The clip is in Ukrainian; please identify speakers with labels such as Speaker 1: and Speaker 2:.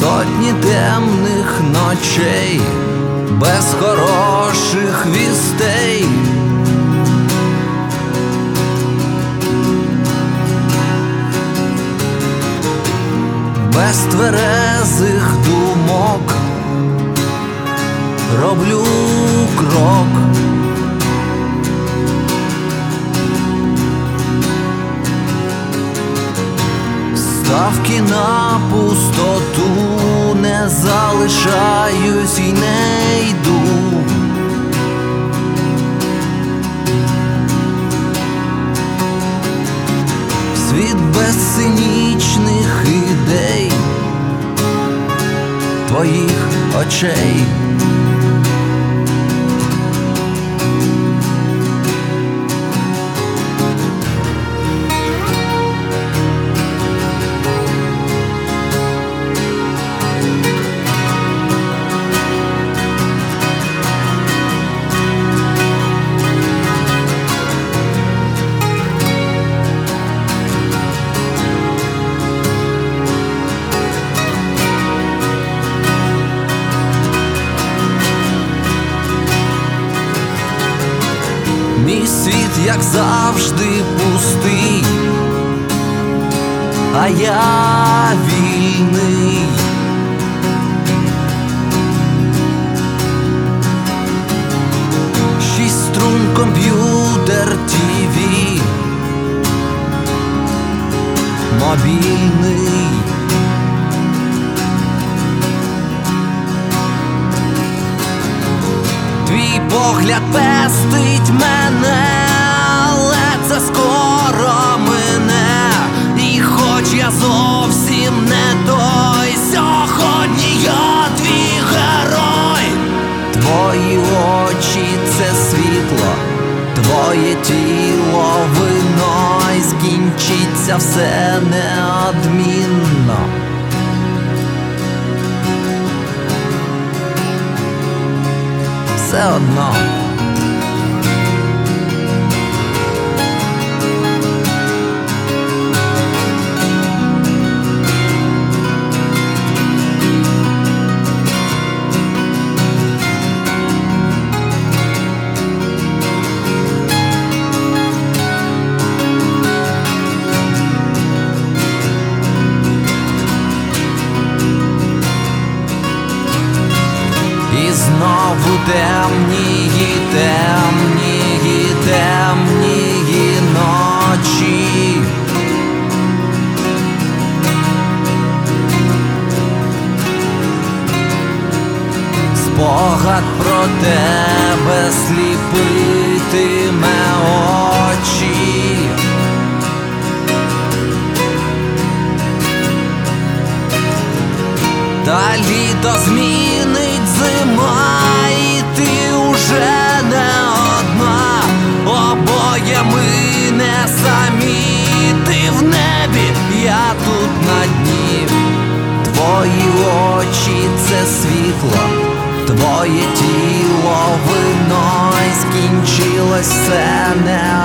Speaker 1: безсонних ночей, без хороших вістей. Без тверезих думок роблю крок. Ставки на пустоту не залишаюсь і не йду. Світ без цинічних ідей, твоїх очей. Мій світ, як завжди, пустий, а я вільний. Шість струн комп'ютер ТВ Мобільний Погляд пестить мене, але це скоро мене. І хоч я зовсім не той, сьогодні я твій герой. Твої очі це світло, твоє тіло вино, і скінчиться все неодмінно. Все одно. Знову темнії, темнії, темнії ночі. Спогад про тебе сліпитиме очі. Та літо змінить очі це світло, твоє тіло вино, і скінчилось все неодмінно.